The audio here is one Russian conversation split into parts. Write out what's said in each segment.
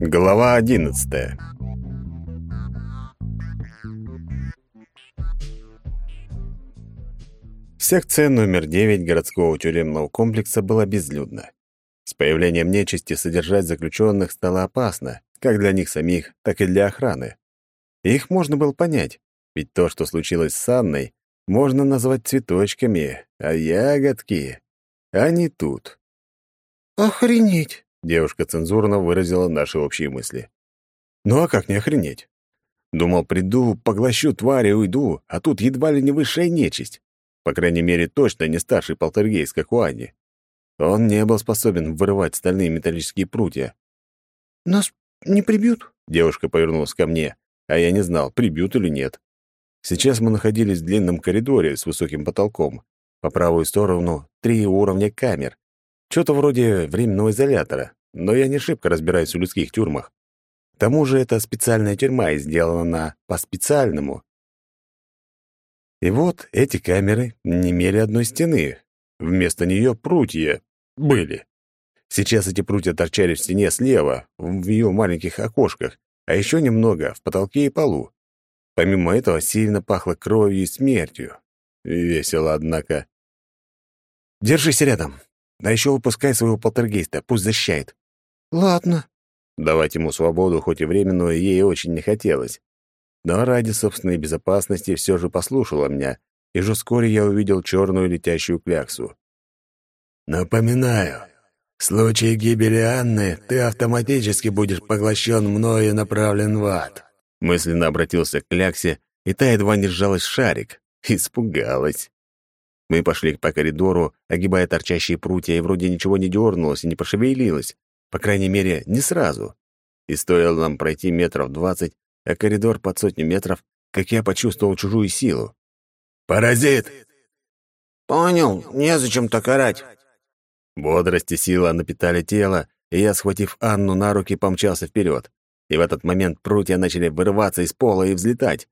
Глава одиннадцатая. Секция номер 9 городского тюремного комплекса была безлюдна. С появлением нечисти содержать заключенных стало опасно, как для них самих, так и для охраны. Их можно было понять, ведь то, что случилось с Анной, можно назвать цветочками, а ягодки, они тут. «Охренеть!» — девушка цензурно выразила наши общие мысли. «Ну а как не охренеть? Думал, приду, поглощу твари и уйду, а тут едва ли не высшая нечисть. По крайней мере, точно не старший полтергейст, как у Ани. Он не был способен вырывать стальные металлические прутья. «Нас не прибьют?» Девушка повернулась ко мне, а я не знал, прибьют или нет. Сейчас мы находились в длинном коридоре с высоким потолком. По правую сторону три уровня камер. Что-то вроде временного изолятора, но я не шибко разбираюсь в людских тюрьмах. К тому же это специальная тюрьма и сделана по-специальному. И вот эти камеры не имели одной стены. Вместо нее прутья были. Сейчас эти прутья торчали в стене слева, в ее маленьких окошках, а еще немного в потолке и полу. Помимо этого сильно пахло кровью и смертью. Весело, однако. «Держись рядом. А еще выпускай своего полтергейста, пусть защищает». «Ладно». Давать ему свободу, хоть и временную, ей очень не хотелось. Но ради собственной безопасности все же послушала меня, и же вскоре я увидел черную летящую кляксу. «Напоминаю, в случае гибели Анны ты автоматически будешь поглощен мною и направлен в ад». Мысленно обратился к Кляксе, и та едва не сжалась в шарик. Испугалась. Мы пошли по коридору, огибая торчащие прутья, и вроде ничего не дернулось и не пошевелилось. По крайней мере, не сразу. И стоило нам пройти метров двадцать, а коридор под сотню метров, как я почувствовал чужую силу. «Паразит!» «Понял, незачем так орать». Бодрость и сила напитали тело, и я, схватив Анну на руки, помчался вперед. И в этот момент прутья начали вырываться из пола и взлетать.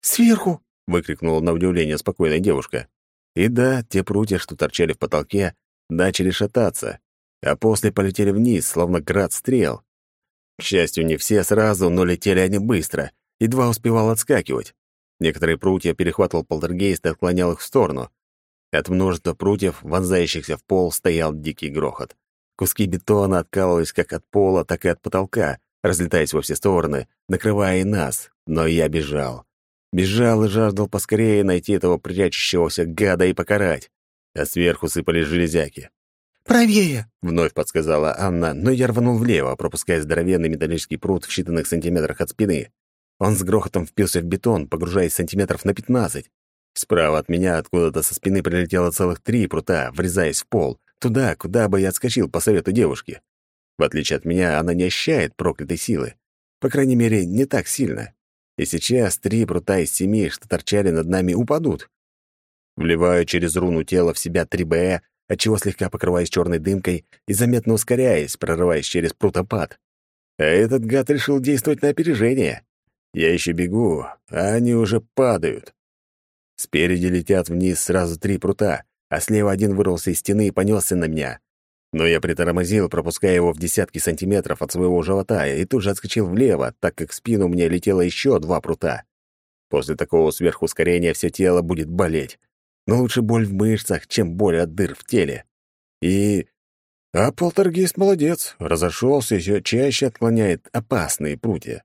«Сверху!» — выкрикнула на удивление спокойная девушка. И да, те прутья, что торчали в потолке, начали шататься, а после полетели вниз, словно град стрел. К счастью, не все сразу, но летели они быстро, едва успевал отскакивать. Некоторые прутья перехватывал полтергейст и отклонял их в сторону. От множества прутьев, вонзающихся в пол, стоял дикий грохот. Куски бетона откалывались как от пола, так и от потолка, разлетаясь во все стороны, накрывая и нас. Но я бежал. Бежал и жаждал поскорее найти этого прячущегося гада и покарать. А сверху сыпались железяки. «Правее!» — вновь подсказала Анна, но я рванул влево, пропуская здоровенный металлический прут в считанных сантиметрах от спины. Он с грохотом впился в бетон, погружаясь сантиметров на пятнадцать. Справа от меня откуда-то со спины прилетело целых три прута, врезаясь в пол, туда, куда бы я отскочил по совету девушки. В отличие от меня, она не ощущает проклятой силы. По крайней мере, не так сильно. И сейчас три прута из семи, что торчали над нами, упадут. Вливаю через руну тела в себя 3Б, отчего слегка покрываясь черной дымкой и заметно ускоряясь, прорываясь через прутопад. А этот гад решил действовать на опережение. Я еще бегу, а они уже падают. Спереди летят вниз сразу три прута, а слева один вырвался из стены и понесся на меня. Но я притормозил, пропуская его в десятки сантиметров от своего живота, и тут же отскочил влево, так как в спину мне летело еще два прута. После такого сверхускорения все тело будет болеть. Но лучше боль в мышцах, чем боль от дыр в теле. И... А полтергейст молодец, разошелся, еще чаще отклоняет опасные прутья.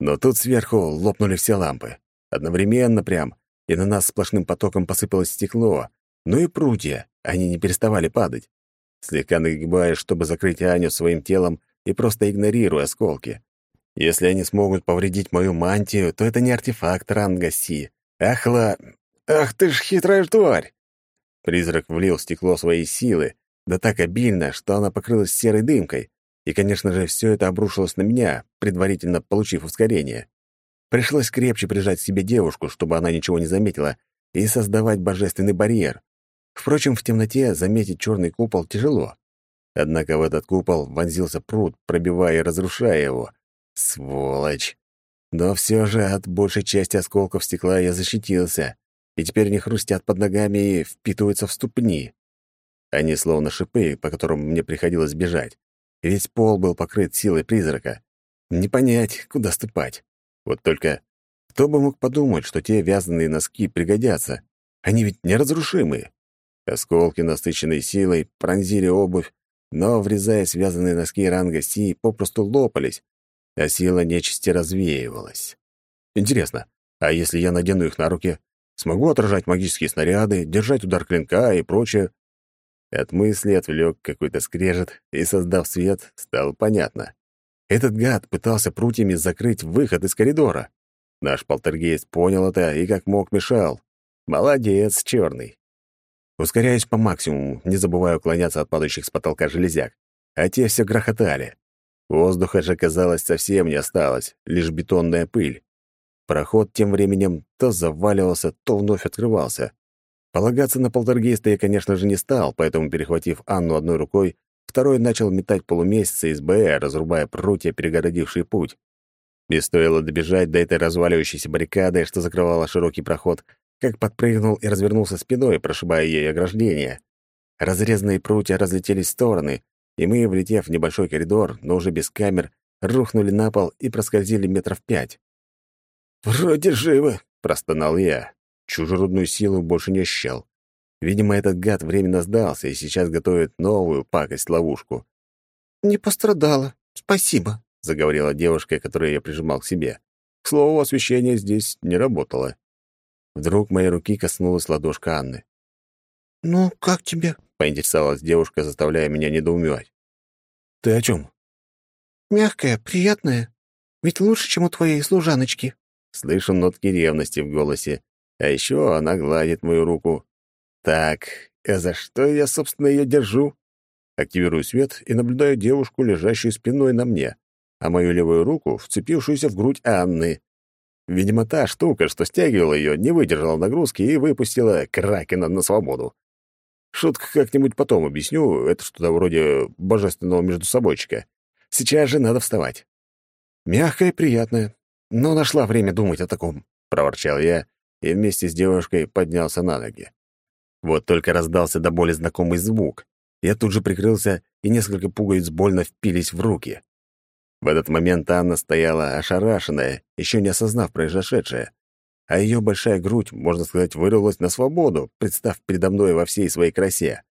Но тут сверху лопнули все лампы. Одновременно прям, и на нас сплошным потоком посыпалось стекло. Ну и прутья, они не переставали падать. Слегка нагибаясь, чтобы закрыть Аню своим телом и просто игнорируя осколки. Если они смогут повредить мою мантию, то это не артефакт ранга Си. Ахла... Ах ты ж хитрая тварь! Призрак влил в стекло своей силы, да так обильно, что она покрылась серой дымкой. И, конечно же, все это обрушилось на меня, предварительно получив ускорение. Пришлось крепче прижать к себе девушку, чтобы она ничего не заметила, и создавать божественный барьер. Впрочем, в темноте заметить черный купол тяжело. Однако в этот купол вонзился пруд, пробивая и разрушая его. Сволочь! Но все же от большей части осколков стекла я защитился, и теперь не хрустят под ногами и впитываются в ступни. Они словно шипы, по которым мне приходилось бежать. Весь пол был покрыт силой призрака. Не понять, куда ступать. Вот только кто бы мог подумать, что те вязаные носки пригодятся? Они ведь неразрушимые. Осколки, насыщенные силой, пронзили обувь, но, врезаясь в носки ранга Си, попросту лопались, а сила нечисти развеивалась. Интересно, а если я надену их на руки, смогу отражать магические снаряды, держать удар клинка и прочее? От мысли отвлек какой-то скрежет, и, создав свет, стало понятно. Этот гад пытался прутьями закрыть выход из коридора. Наш полтергейст понял это и как мог мешал. Молодец, черный. Ускоряюсь по максимуму, не забывая уклоняться от падающих с потолка железяк. А те все грохотали. Воздуха же, казалось, совсем не осталось, лишь бетонная пыль. Проход тем временем то заваливался, то вновь открывался. Полагаться на полтергейста я, конечно же, не стал, поэтому, перехватив Анну одной рукой, второй начал метать полумесяца из БЭ, разрубая прутья, перегородившие путь. Не стоило добежать до этой разваливающейся баррикады, что закрывала широкий проход, как подпрыгнул и развернулся спиной, прошибая ей ограждение. Разрезанные прутья разлетелись в стороны, и мы, влетев в небольшой коридор, но уже без камер, рухнули на пол и проскользили метров пять. «Вроде живы», — простонал я. Чужеродную силу больше не ощущал. Видимо, этот гад временно сдался и сейчас готовит новую пакость-ловушку. «Не пострадала. Спасибо», — заговорила девушка, которую я прижимал к себе. К слову, освещение здесь не работало. Вдруг моей руки коснулась ладошка Анны. «Ну, как тебе?» — поинтересовалась девушка, заставляя меня недоумевать. «Ты о чем?» «Мягкая, приятная. Ведь лучше, чем у твоей служаночки». Слышу нотки ревности в голосе, а еще она гладит мою руку. Так, а за что я, собственно, ее держу? Активирую свет и наблюдаю девушку, лежащую спиной на мне, а мою левую руку, вцепившуюся в грудь Анны. Видимо, та штука, что стягивала ее, не выдержала нагрузки и выпустила Кракена на свободу. Шутку как-нибудь потом объясню, это что-то вроде божественного междусобойчика. Сейчас же надо вставать. Мягкое и приятное, но нашла время думать о таком, — проворчал я и вместе с девушкой поднялся на ноги. Вот только раздался до боли знакомый звук. Я тут же прикрылся, и несколько пуговиц больно впились в руки. В этот момент Анна стояла ошарашенная, еще не осознав произошедшее, а ее большая грудь, можно сказать, вырвалась на свободу, представ передо мной во всей своей красе.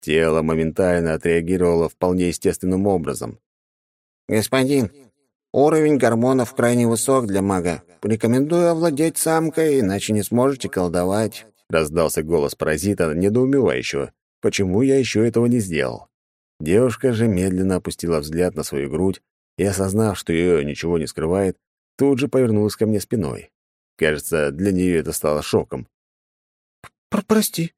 Тело моментально отреагировало вполне естественным образом. «Господин, уровень гормонов крайне высок для мага. Рекомендую овладеть самкой, иначе не сможете колдовать», — раздался голос паразита, недоумевающего, почему я еще этого не сделал. Девушка же медленно опустила взгляд на свою грудь и, осознав, что ее ничего не скрывает, тут же повернулась ко мне спиной. Кажется, для нее это стало шоком. Про «Прости,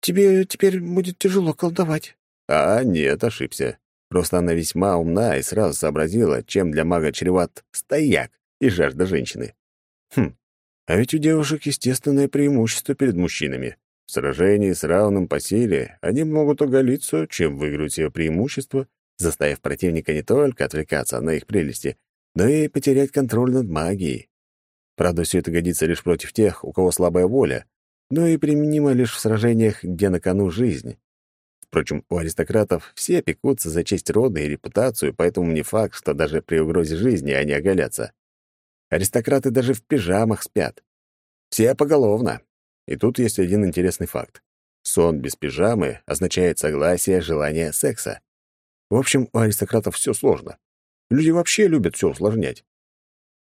тебе теперь будет тяжело колдовать». А нет, ошибся. Просто она весьма умна и сразу сообразила, чем для мага чреват стояк и жажда женщины. Хм, а ведь у девушек естественное преимущество перед мужчинами. В сражении с равным по силе они могут оголиться, чем выиграть себе преимущество, заставив противника не только отвлекаться на их прелести, но и потерять контроль над магией. Правда, все это годится лишь против тех, у кого слабая воля, но и применимо лишь в сражениях, где на кону жизнь. Впрочем, у аристократов все пекутся за честь рода и репутацию, поэтому не факт, что даже при угрозе жизни они оголятся. Аристократы даже в пижамах спят. Все поголовно. И тут есть один интересный факт. Сон без пижамы означает согласие, желание секса. В общем, у аристократов все сложно. Люди вообще любят все усложнять.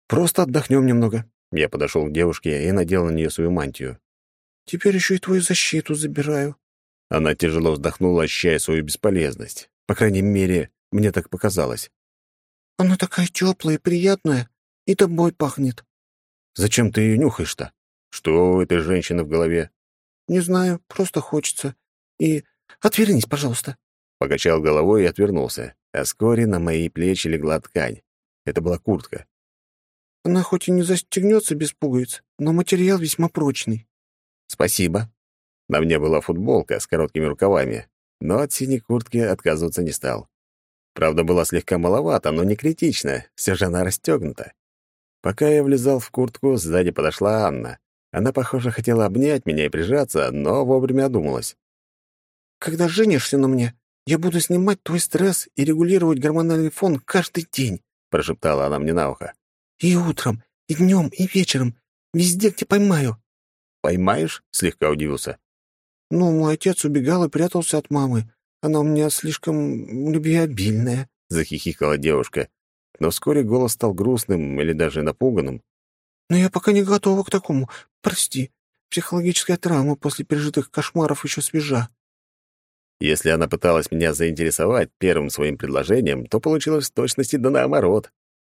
Просто отдохнем немного. Я подошел к девушке и надел на нее свою мантию. Теперь еще и твою защиту забираю. Она тяжело вздохнула, ощущая свою бесполезность. По крайней мере, мне так показалось. Она такая теплая приятная, и тобой пахнет. Зачем ты ее нюхаешь-то? Что у этой женщины в голове? Не знаю, просто хочется. И отвернись, пожалуйста. Покачал головой и отвернулся, а вскоре на мои плечи легла ткань. Это была куртка. Она хоть и не застегнется без пуговиц, но материал весьма прочный. Спасибо. На мне была футболка с короткими рукавами, но от синей куртки отказываться не стал. Правда, была слегка маловато, но не критично, все же она расстегнута. Пока я влезал в куртку, сзади подошла Анна. Она, похоже, хотела обнять меня и прижаться, но вовремя одумалась. «Когда женишься на мне, Я буду снимать твой стресс и регулировать гормональный фон каждый день», — прошептала она мне на ухо. «И утром, и днем, и вечером. Везде, где поймаю». «Поймаешь?» — слегка удивился. «Ну, мой отец убегал и прятался от мамы. Она у меня слишком любвеобильная», — захихикала девушка. Но вскоре голос стал грустным или даже напуганным. «Но я пока не готова к такому. Прости. Психологическая травма после пережитых кошмаров еще свежа». Если она пыталась меня заинтересовать первым своим предложением, то получилось в точности да наоборот.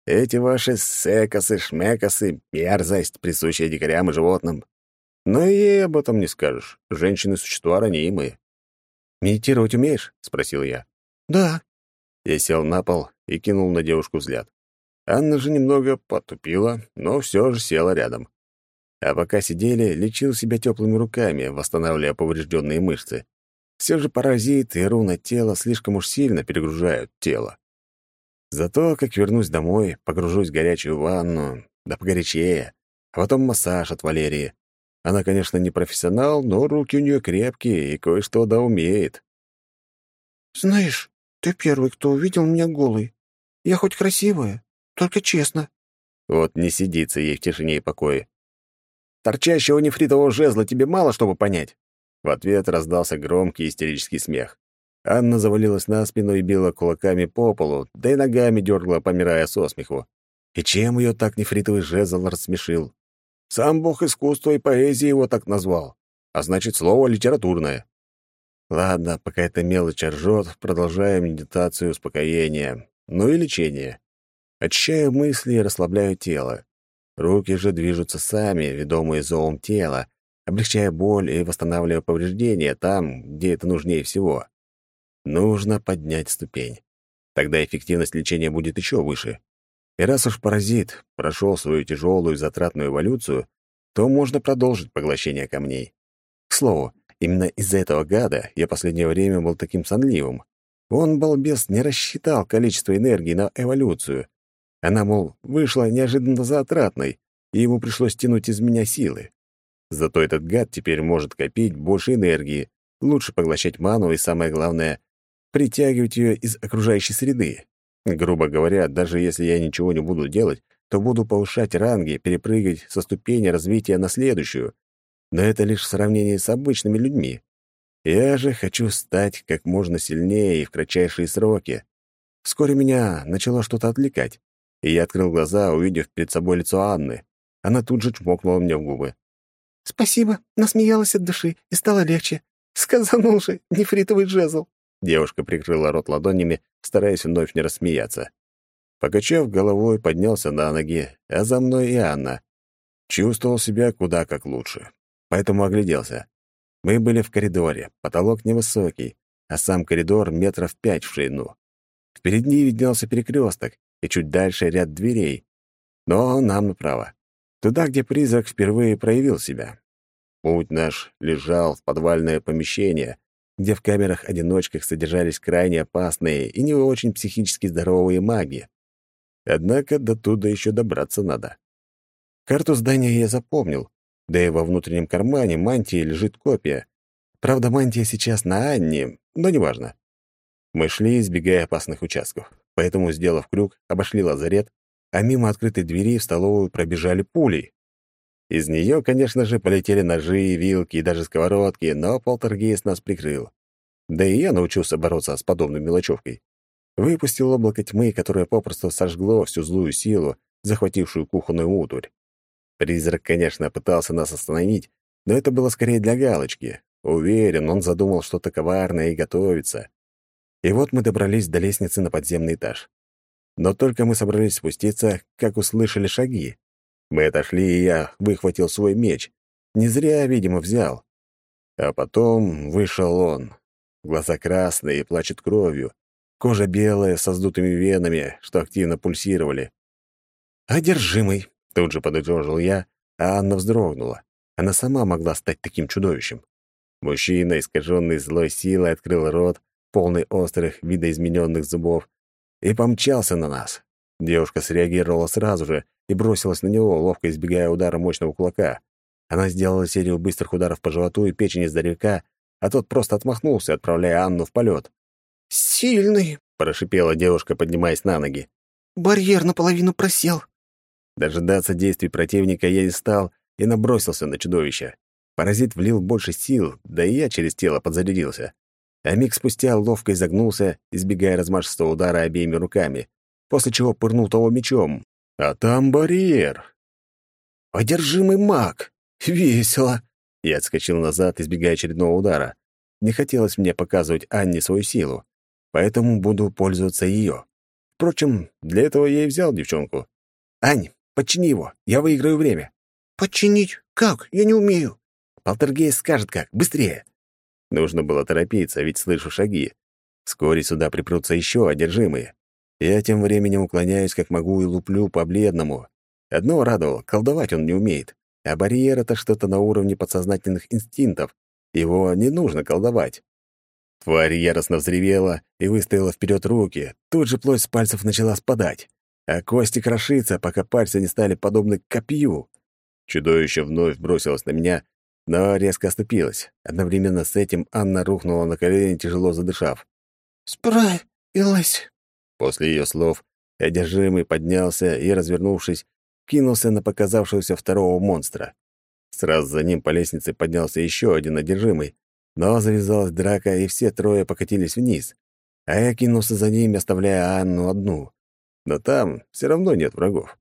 Эти ваши секосы, шмекосы, мерзость, присущая дикарям и животным. Но и ей об этом не скажешь. Женщины — существа ранимые. «Медитировать умеешь?» — спросил я. «Да». Я сел на пол и кинул на девушку взгляд. Анна же немного потупила, но все же села рядом. А пока сидели, лечил себя теплыми руками, восстанавливая поврежденные мышцы. Все же паразит и руна тела слишком уж сильно перегружают тело. Зато, как вернусь домой, погружусь в горячую ванну, да погорячее, а потом массаж от Валерии. Она, конечно, не профессионал, но руки у нее крепкие и кое-что да умеет. «Знаешь, ты первый, кто увидел меня голой. Я хоть красивая, только честно». Вот не сидится ей в тишине и покое. «Торчащего нефритового жезла тебе мало, чтобы понять?» В ответ раздался громкий истерический смех. Анна завалилась на спину и била кулаками по полу, да и ногами дергала, помирая со смеху. И чем ее так нефритовый жезл рассмешил? Сам бог искусства и поэзии его так назвал. А значит, слово литературное. Ладно, пока эта мелочь ржет, продолжаем медитацию успокоения. Ну и лечение. Очищаю мысли и расслабляю тело. Руки же движутся сами, ведомые зовом тела, облегчая боль и восстанавливая повреждения там, где это нужнее всего. Нужно поднять ступень. Тогда эффективность лечения будет еще выше. И раз уж паразит прошел свою тяжелую затратную эволюцию, то можно продолжить поглощение камней. К слову, именно из-за этого гада я последнее время был таким сонливым. Он, балбес, не рассчитал количество энергии на эволюцию. Она, мол, вышла неожиданно затратной, и ему пришлось тянуть из меня силы. Зато этот гад теперь может копить больше энергии, лучше поглощать ману и, самое главное, притягивать ее из окружающей среды. Грубо говоря, даже если я ничего не буду делать, то буду повышать ранги, перепрыгивать со ступени развития на следующую. Но это лишь в сравнении с обычными людьми. Я же хочу стать как можно сильнее и в кратчайшие сроки. Вскоре меня начало что-то отвлекать, и я открыл глаза, увидев перед собой лицо Анны. Она тут же чмокнула мне в губы. «Спасибо, насмеялась от души, и стало легче. Сказанул же, нефритовый жезл». Девушка прикрыла рот ладонями, стараясь вновь не рассмеяться. Покачав головой, поднялся на ноги, а за мной и Анна. Чувствовал себя куда как лучше, поэтому огляделся. Мы были в коридоре, потолок невысокий, а сам коридор метров пять в ширину. Впереди виднелся перекресток, и чуть дальше ряд дверей. Но нам направо. Туда, где призрак впервые проявил себя. Путь наш лежал в подвальное помещение, где в камерах-одиночках содержались крайне опасные и не очень психически здоровые маги. Однако до туда еще добраться надо. Карту здания я запомнил, да и во внутреннем кармане мантии лежит копия. Правда, мантия сейчас на Анне, но неважно. Мы шли, избегая опасных участков, поэтому, сделав крюк, обошли лазарет а мимо открытой двери в столовую пробежали пули. Из нее, конечно же, полетели ножи, вилки и даже сковородки, но полтергейст нас прикрыл. Да и я научился бороться с подобной мелочевкой. Выпустил облако тьмы, которое попросту сожгло всю злую силу, захватившую кухонную утварь. Призрак, конечно, пытался нас остановить, но это было скорее для галочки. Уверен, он задумал что-то коварное и готовится. И вот мы добрались до лестницы на подземный этаж. Но только мы собрались спуститься, как услышали шаги. Мы отошли, и я выхватил свой меч. Не зря, видимо, взял. А потом вышел он. Глаза красные плачет кровью. Кожа белая, со сдутыми венами, что активно пульсировали. «Одержимый!» — тут же подытожил я, а Анна вздрогнула. Она сама могла стать таким чудовищем. Мужчина, искаженный злой силой, открыл рот, полный острых, видоизмененных зубов, и помчался на нас. Девушка среагировала сразу же и бросилась на него, ловко избегая удара мощного кулака. Она сделала серию быстрых ударов по животу и печени здоровяка, а тот просто отмахнулся, отправляя Анну в полет. «Сильный!» — прошипела девушка, поднимаясь на ноги. «Барьер наполовину просел». Дожидаться действий противника я не стал и набросился на чудовище. Паразит влил больше сил, да и я через тело подзарядился. А миг спустя ловко изогнулся, избегая размашистого удара обеими руками, после чего пырнул того мечом. А там барьер. «Одержимый маг! Весело!» Я отскочил назад, избегая очередного удара. Не хотелось мне показывать Анне свою силу, поэтому буду пользоваться ее. Впрочем, для этого я и взял девчонку. «Ань, подчини его, я выиграю время». «Подчинить? Как? Я не умею». Полтергейст скажет как. Быстрее!» Нужно было торопиться, ведь слышу шаги. Вскоре сюда припрутся еще одержимые. Я тем временем уклоняюсь как могу и луплю по бледному. Одно радовало — колдовать он не умеет. А барьер — это что-то на уровне подсознательных инстинктов. Его не нужно колдовать. Тварь яростно взревела и выставила вперед руки. Тут же плоть с пальцев начала спадать. А кости крошиться, пока пальцы не стали подобны копью. Чудовище вновь бросилось на меня, но резко оступилась. Одновременно с этим Анна рухнула на колени, тяжело задышав. «Справилась!» После ее слов одержимый поднялся и, развернувшись, кинулся на показавшегося второго монстра. Сразу за ним по лестнице поднялся еще один одержимый, но завязалась драка, и все трое покатились вниз. А я кинулся за ними, оставляя Анну одну. Но там все равно нет врагов.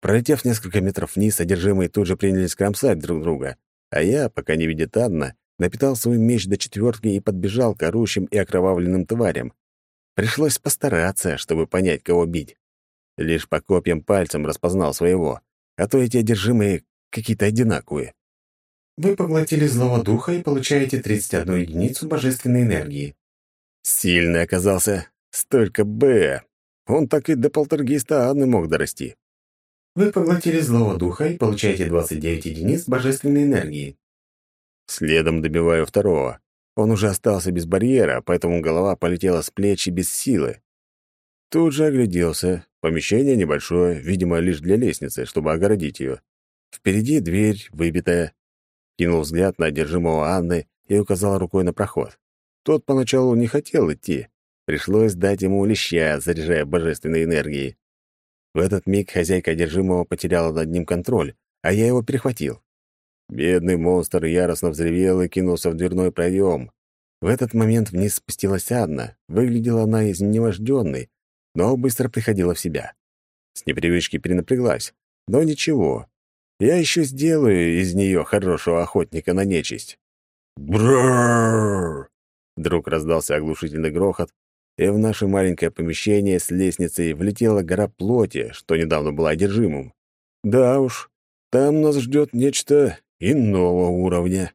Пролетев несколько метров вниз, одержимые тут же принялись кромсать друг друга, а я, пока не видит Анна, напитал свой меч до четвертки и подбежал к орущим и окровавленным тварям. Пришлось постараться, чтобы понять, кого бить. Лишь по копьям пальцем распознал своего, а то эти одержимые какие-то одинаковые. Вы поглотили злого духа и получаете 31 единицу божественной энергии. Сильный оказался. Столько «Б». Он так и до полтергейста Анны мог дорасти. Вы поглотили злого духа и получаете 29 единиц божественной энергии. Следом добиваю второго. Он уже остался без барьера, поэтому голова полетела с плеч и без силы. Тут же огляделся. Помещение небольшое, видимо, лишь для лестницы, чтобы огородить ее. Впереди дверь, выбитая. Кинул взгляд на одержимого Анны и указал рукой на проход. Тот поначалу не хотел идти. Пришлось дать ему леща, заряжая божественной энергией. В этот миг хозяйка одержимого потеряла над ним контроль, а я его перехватил. Бедный монстр яростно взревел и кинулся в дверной проем. В этот момент вниз спустилась Анна. Выглядела она изнеможденной, но быстро приходила в себя. С непривычки перенапряглась. Но ничего. Я еще сделаю из нее хорошего охотника на нечисть. Брррр! Вдруг раздался оглушительный грохот, и в наше маленькое помещение с лестницей влетела гора плоти, что недавно была одержимым. Да уж, там нас ждет нечто иного уровня.